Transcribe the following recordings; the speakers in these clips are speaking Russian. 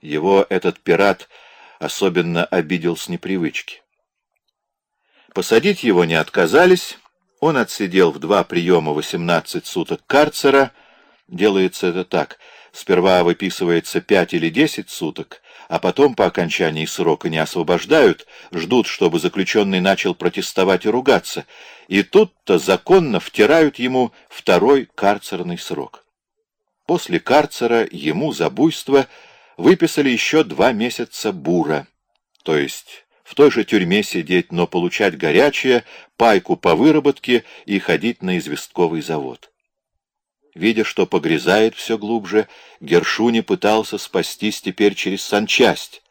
Его этот пират особенно обидел с непривычки. Посадить его не отказались, он отсидел в два приема 18 суток карцера. Делается это так. Сперва выписывается 5 или 10 суток, а потом по окончании срока не освобождают, ждут, чтобы заключенный начал протестовать и ругаться, и тут-то законно втирают ему второй карцерный срок. После карцера ему за буйство выписали еще два месяца бура, то есть в той же тюрьме сидеть, но получать горячее, пайку по выработке и ходить на известковый завод. Видя, что погрязает все глубже, Гершуни пытался спастись теперь через санчасть.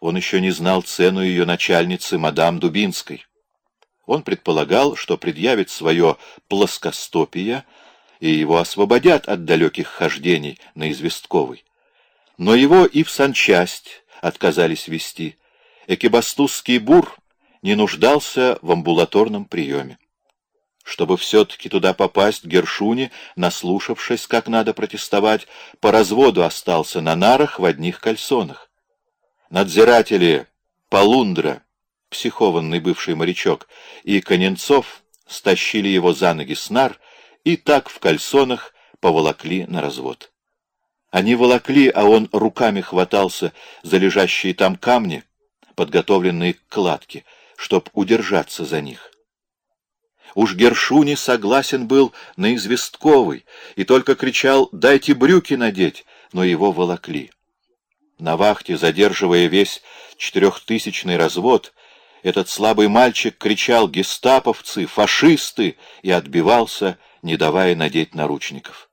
Он еще не знал цену ее начальницы, мадам Дубинской. Он предполагал, что предъявит свое плоскостопие, и его освободят от далеких хождений на известковый. Но его и в санчасть отказались вести, экибастузский бур не нуждался в амбулаторном приеме. Чтобы все-таки туда попасть, Гершуни, наслушавшись, как надо протестовать, по разводу остался на нарах в одних кальсонах. Надзиратели Полундра, психованный бывший морячок, и Коненцов стащили его за ноги с нар и так в кальсонах поволокли на развод. Они волокли, а он руками хватался за лежащие там камни, подготовленные к кладке, чтоб удержаться за них. Уж Гершуни согласен был на известковый и только кричал «дайте брюки надеть», но его волокли. На вахте, задерживая весь четырехтысячный развод, этот слабый мальчик кричал «гестаповцы! Фашисты!» и отбивался, не давая надеть наручников.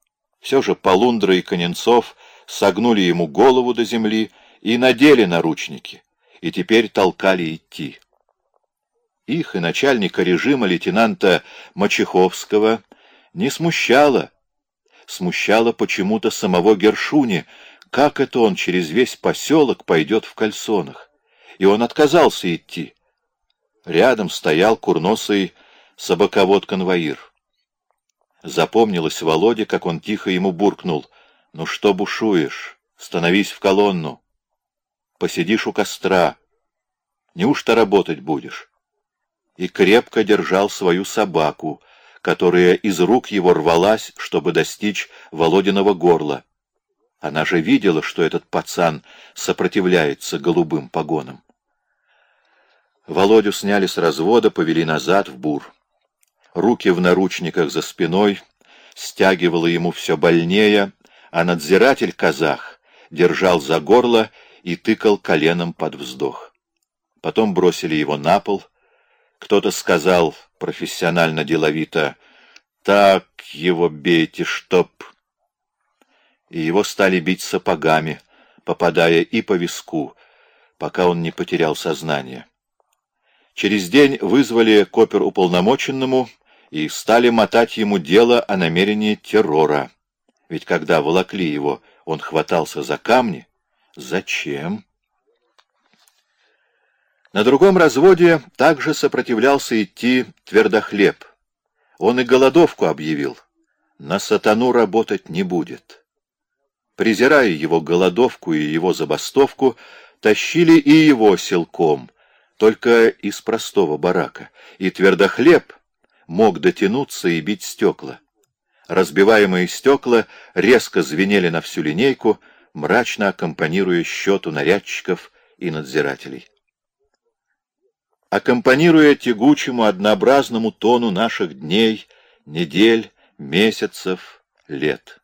Все же Полундра и Коненцов согнули ему голову до земли и надели наручники и теперь толкали идти. Их и начальника режима лейтенанта Мачеховского не смущало. Смущало почему-то самого Гершуни, как это он через весь поселок пойдет в кальсонах. И он отказался идти. Рядом стоял курносый собаковод-конвоир. Запомнилось Володе, как он тихо ему буркнул. «Ну что бушуешь? Становись в колонну!» посидишь у костра. Неужто работать будешь? И крепко держал свою собаку, которая из рук его рвалась, чтобы достичь Володиного горла. Она же видела, что этот пацан сопротивляется голубым погонам. Володю сняли с развода, повели назад в бур. Руки в наручниках за спиной, стягивало ему все больнее, а надзиратель-казах держал за горло и тыкал коленом под вздох. Потом бросили его на пол. Кто-то сказал профессионально-деловито «Так его бейте, чтоб...» И его стали бить сапогами, попадая и по виску, пока он не потерял сознание. Через день вызвали к оперуполномоченному и стали мотать ему дело о намерении террора. Ведь когда волокли его, он хватался за камни, Зачем? На другом разводе также сопротивлялся идти твердохлеб. Он и голодовку объявил. На сатану работать не будет. Презирая его голодовку и его забастовку, тащили и его силком, только из простого барака, и твердохлеб мог дотянуться и бить стекла. Разбиваемые стекла резко звенели на всю линейку, мрачно аккомпанируя счету нарядчиков и надзирателей. Аккомпанируя тягучему однообразному тону наших дней, недель, месяцев, лет.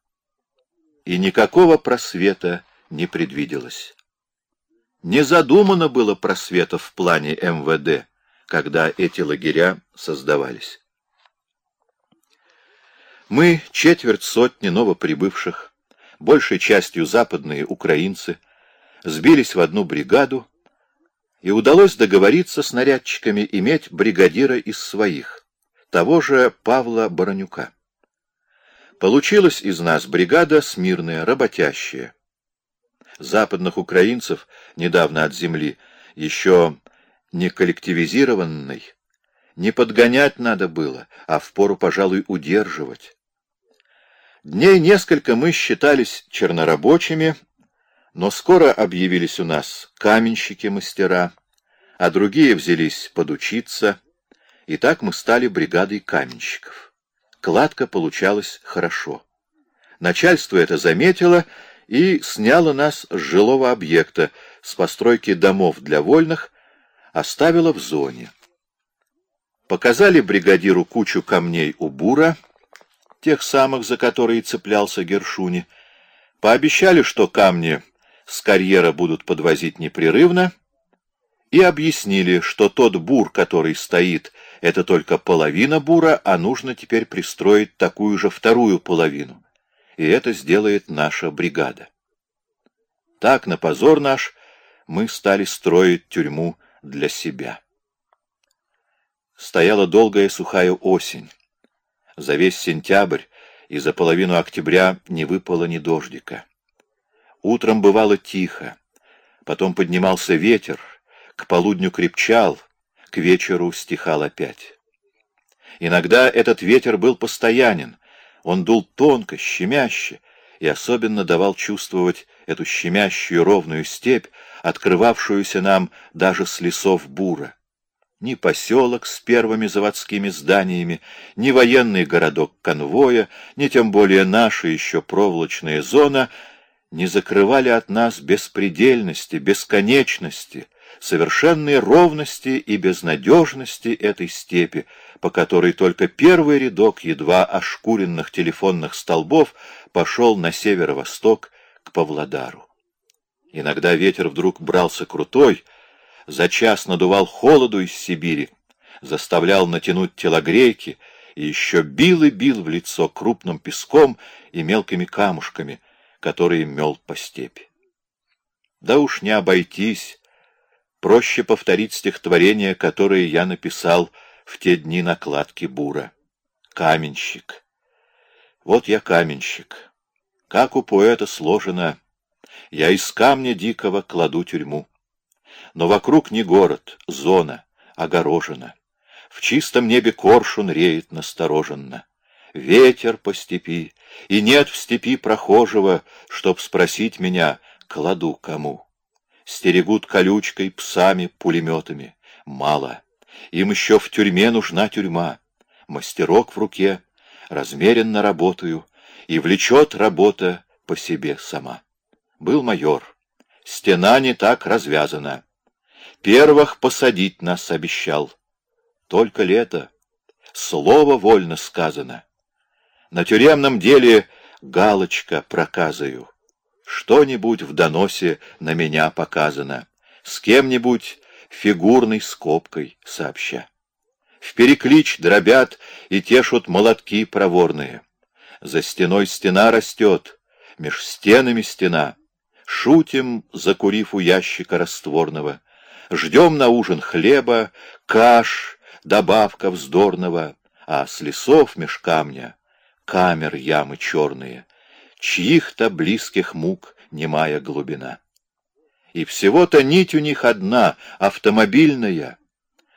И никакого просвета не предвиделось. Не задумано было просвета в плане МВД, когда эти лагеря создавались. Мы, четверть сотни новоприбывших, большей частью западные украинцы, сбились в одну бригаду, и удалось договориться с нарядчиками иметь бригадира из своих, того же Павла Баранюка. Получилась из нас бригада смирная, работящая. Западных украинцев, недавно от земли, еще не коллективизированной, не подгонять надо было, а впору, пожалуй, удерживать. Дней несколько мы считались чернорабочими, Но скоро объявились у нас каменщики-мастера, а другие взялись подучиться, и так мы стали бригадой каменщиков. Кладка получалась хорошо. Начальство это заметило и сняло нас с жилого объекта, с постройки домов для вольных, оставило в зоне. Показали бригадиру кучу камней у бура, тех самых, за которые цеплялся Гершуни, пообещали, что камни с карьера будут подвозить непрерывно, и объяснили, что тот бур, который стоит, это только половина бура, а нужно теперь пристроить такую же вторую половину. И это сделает наша бригада. Так, на позор наш, мы стали строить тюрьму для себя. Стояла долгая сухая осень. За весь сентябрь и за половину октября не выпало ни дождика. Утром бывало тихо, потом поднимался ветер, к полудню крепчал, к вечеру стихал опять. Иногда этот ветер был постоянен, он дул тонко, щемяще, и особенно давал чувствовать эту щемящую ровную степь, открывавшуюся нам даже с лесов бура. Ни поселок с первыми заводскими зданиями, ни военный городок конвоя, ни тем более наша еще проволочная зона не закрывали от нас беспредельности, бесконечности, совершенной ровности и безнадежности этой степи, по которой только первый рядок едва ошкуренных телефонных столбов пошел на северо-восток к Павлодару. Иногда ветер вдруг брался крутой, за час надувал холоду из Сибири, заставлял натянуть телогрейки и еще бил и бил в лицо крупным песком и мелкими камушками, которые мел по степи. Да уж не обойтись проще повторить стихотворение, которое я написал в те дни накладки бура. Каменщик. Вот я каменщик. Как у поэта сложено. Я из камня дикого кладу тюрьму. Но вокруг не город, зона, огорожена. В чистом небе коршун реет настороженно. Ветер по степи, и нет в степи прохожего, чтоб спросить меня, кладу кому стерегут колючкой, псами, пулеметами. Мало. Им еще в тюрьме нужна тюрьма. Мастерок в руке, размеренно работаю, и влечет работа по себе сама. Был майор. Стена не так развязана. Первых посадить нас обещал. Только лето. Слово вольно сказано. На тюремном деле галочка проказаю. Что-нибудь в доносе на меня показано, с кем-нибудь фигурной скобкой сообща. В переклич дробят и тешут молотки проворные. За стеной стена растет, меж стенами стена. Шутим, закурив у ящика растворного. Ждем на ужин хлеба, каш, добавка вздорного, а с лесов меж камня камер ямы черные — чьих-то близких мук немая глубина. И всего-то нить у них одна, автомобильная,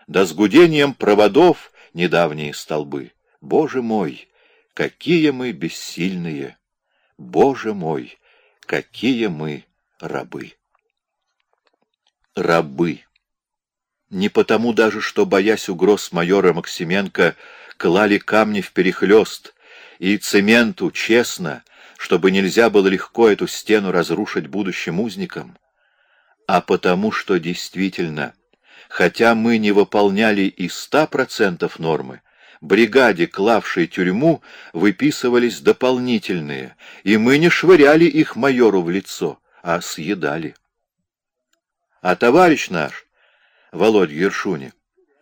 да с гудением проводов недавние столбы. Боже мой, какие мы бессильные! Боже мой, какие мы рабы! Рабы! Не потому даже, что, боясь угроз майора Максименко, клали камни в перехлёст, и цементу честно, чтобы нельзя было легко эту стену разрушить будущим узникам, а потому что действительно, хотя мы не выполняли и ста процентов нормы, бригаде, клавшей тюрьму, выписывались дополнительные, и мы не швыряли их майору в лицо, а съедали. А товарищ наш, Володь Гершуни,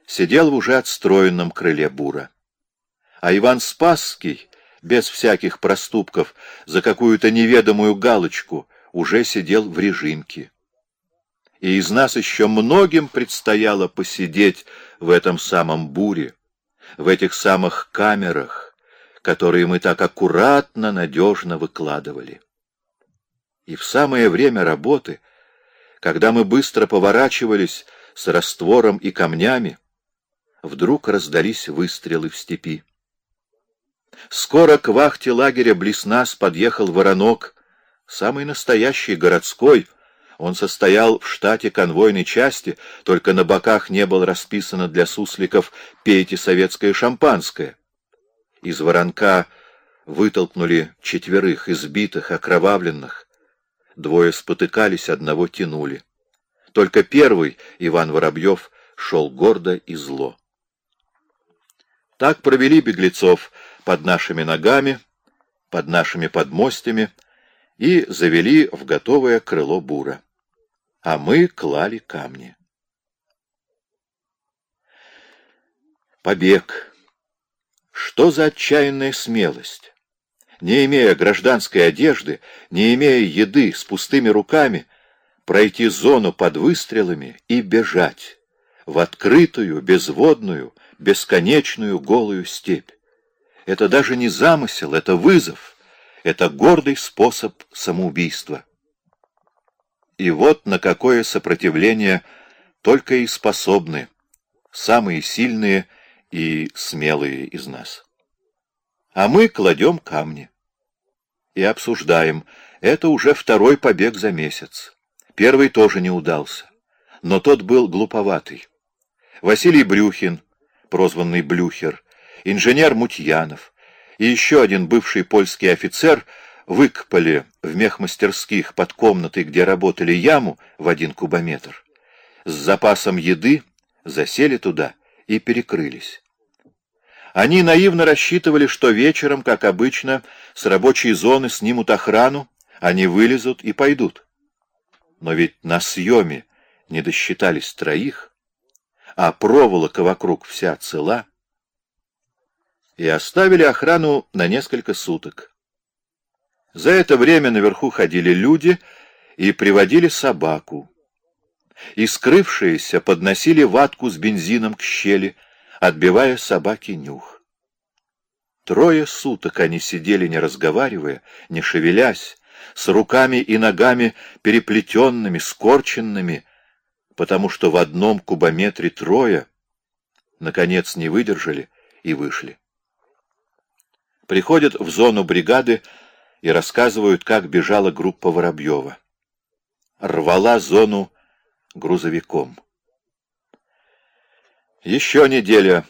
сидел в уже отстроенном крыле бура. А Иван Спасский без всяких проступков, за какую-то неведомую галочку, уже сидел в режимке. И из нас еще многим предстояло посидеть в этом самом буре, в этих самых камерах, которые мы так аккуратно, надежно выкладывали. И в самое время работы, когда мы быстро поворачивались с раствором и камнями, вдруг раздались выстрелы в степи. Скоро к вахте лагеря близ нас подъехал воронок самый настоящий, городской. Он состоял в штате конвойной части, только на боках не было расписано для сусликов «пейте советское шампанское». Из воронка вытолкнули четверых, избитых, окровавленных. Двое спотыкались, одного тянули. Только первый, Иван Воробьев, шел гордо и зло. Так провели беглецов под нашими ногами, под нашими подмостями и завели в готовое крыло бура. А мы клали камни. Побег. Что за отчаянная смелость? Не имея гражданской одежды, не имея еды, с пустыми руками, пройти зону под выстрелами и бежать в открытую, безводную, бесконечную голую степь. Это даже не замысел, это вызов, это гордый способ самоубийства. И вот на какое сопротивление только и способны самые сильные и смелые из нас. А мы кладем камни и обсуждаем. Это уже второй побег за месяц. Первый тоже не удался, но тот был глуповатый. Василий Брюхин, прозванный Блюхер, инженер Мутьянов и еще один бывший польский офицер выкопали в мехмастерских под комнатой, где работали яму в один кубометр. С запасом еды засели туда и перекрылись. Они наивно рассчитывали, что вечером, как обычно, с рабочей зоны снимут охрану, они вылезут и пойдут. Но ведь на съеме не досчитались троих, а проволока вокруг вся цела, и оставили охрану на несколько суток. За это время наверху ходили люди и приводили собаку, и скрывшиеся подносили ватку с бензином к щели, отбивая собаке нюх. Трое суток они сидели, не разговаривая, не шевелясь, с руками и ногами переплетенными, скорченными, потому что в одном кубометре трое, наконец, не выдержали и вышли. Приходят в зону бригады и рассказывают, как бежала группа Воробьева. Рвала зону грузовиком. Еще неделя.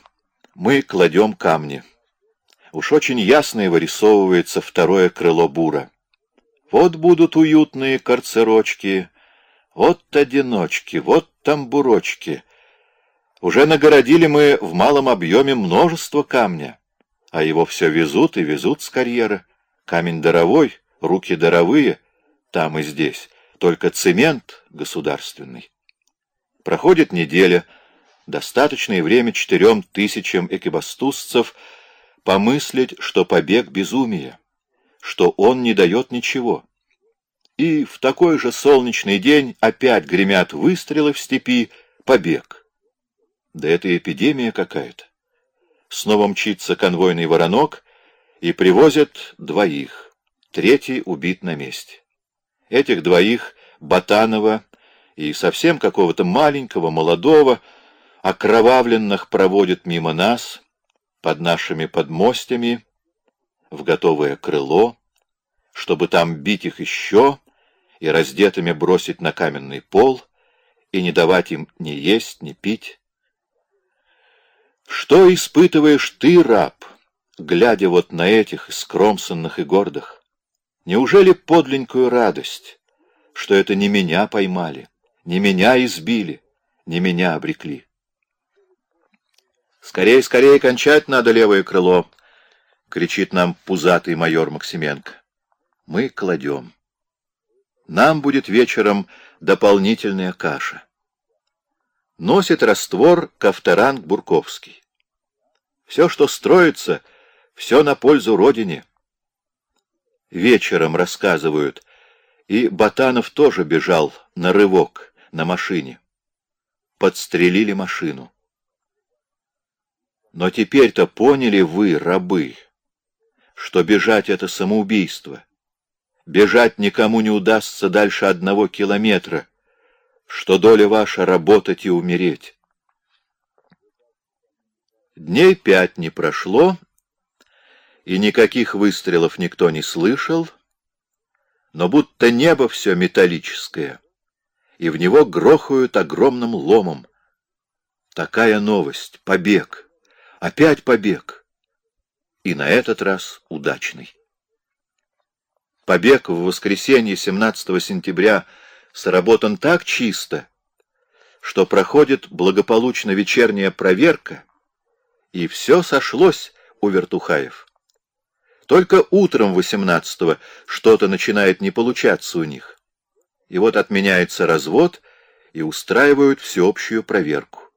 Мы кладем камни. Уж очень ясно и вырисовывается второе крыло бура. Вот будут уютные карцерочки, вот одиночки, вот тамбурочки. Уже нагородили мы в малом объеме множество камня, а его все везут и везут с карьера. Камень даровой, руки даровые, там и здесь, только цемент государственный. Проходит неделя — достаточное время четырем тысячам экибастузцев помыслить, что побег безумия, что он не дает ничего. И в такой же солнечный день опять гремят выстрелы в степи, побег. Да это эпидемия какая-то. Снова мчится конвойный воронок и привозят двоих, третий убит на месте. Этих двоих, Батанова и совсем какого-то маленького, молодого, окровавленных проводит мимо нас, под нашими подмостями, в готовое крыло, чтобы там бить их еще и раздетыми бросить на каменный пол и не давать им ни есть, ни пить. Что испытываешь ты, раб, глядя вот на этих скромсанных и гордых? Неужели подленькую радость, что это не меня поймали, не меня избили, не меня обрекли? «Скорее, скорее кончать надо левое крыло!» — кричит нам пузатый майор Максименко. Мы кладем. Нам будет вечером дополнительная каша. Носит раствор Ковторанг Бурковский. Все, что строится, все на пользу Родине. Вечером рассказывают, и Батанов тоже бежал на рывок на машине. Подстрелили машину. Но теперь-то поняли вы, рабы, что бежать — это самоубийство. Бежать никому не удастся дальше одного километра, что доля ваша — работать и умереть. Дней пять не прошло, и никаких выстрелов никто не слышал, но будто небо все металлическое, и в него грохают огромным ломом. Такая новость, побег, опять побег, и на этот раз удачный. Побег в воскресенье 17 сентября сработан так чисто, что проходит благополучно вечерняя проверка, и все сошлось у Вертухаев. Только утром 18-го что-то начинает не получаться у них. И вот отменяется развод, и устраивают всеобщую проверку.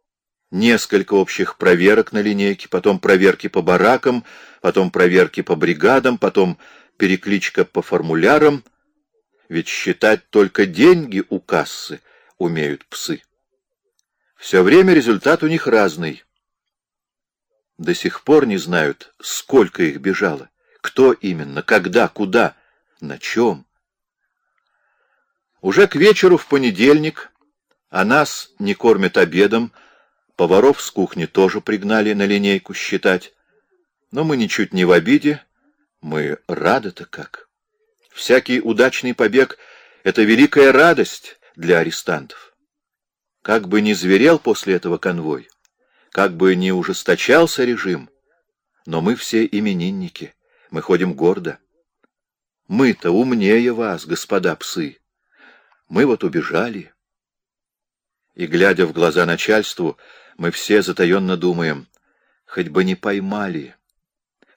Несколько общих проверок на линейке, потом проверки по баракам, потом проверки по бригадам, потом перекличка по формулярам. Ведь считать только деньги у кассы умеют псы. Все время результат у них разный. До сих пор не знают, сколько их бежало. Кто именно, когда, куда, на чем? Уже к вечеру в понедельник, а нас не кормят обедом, поваров с кухни тоже пригнали на линейку считать. Но мы ничуть не в обиде, мы рады-то как. Всякий удачный побег — это великая радость для арестантов. Как бы ни зверел после этого конвой, как бы ни ужесточался режим, но мы все именинники — мы ходим гордо. Мы-то умнее вас, господа псы. Мы вот убежали. И, глядя в глаза начальству, мы все затаенно думаем, хоть бы не поймали,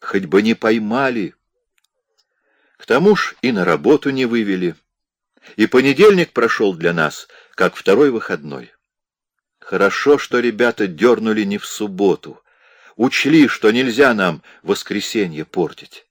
хоть бы не поймали. К тому ж и на работу не вывели. И понедельник прошел для нас, как второй выходной. Хорошо, что ребята дернули не в субботу, учли, что нельзя нам воскресенье портить.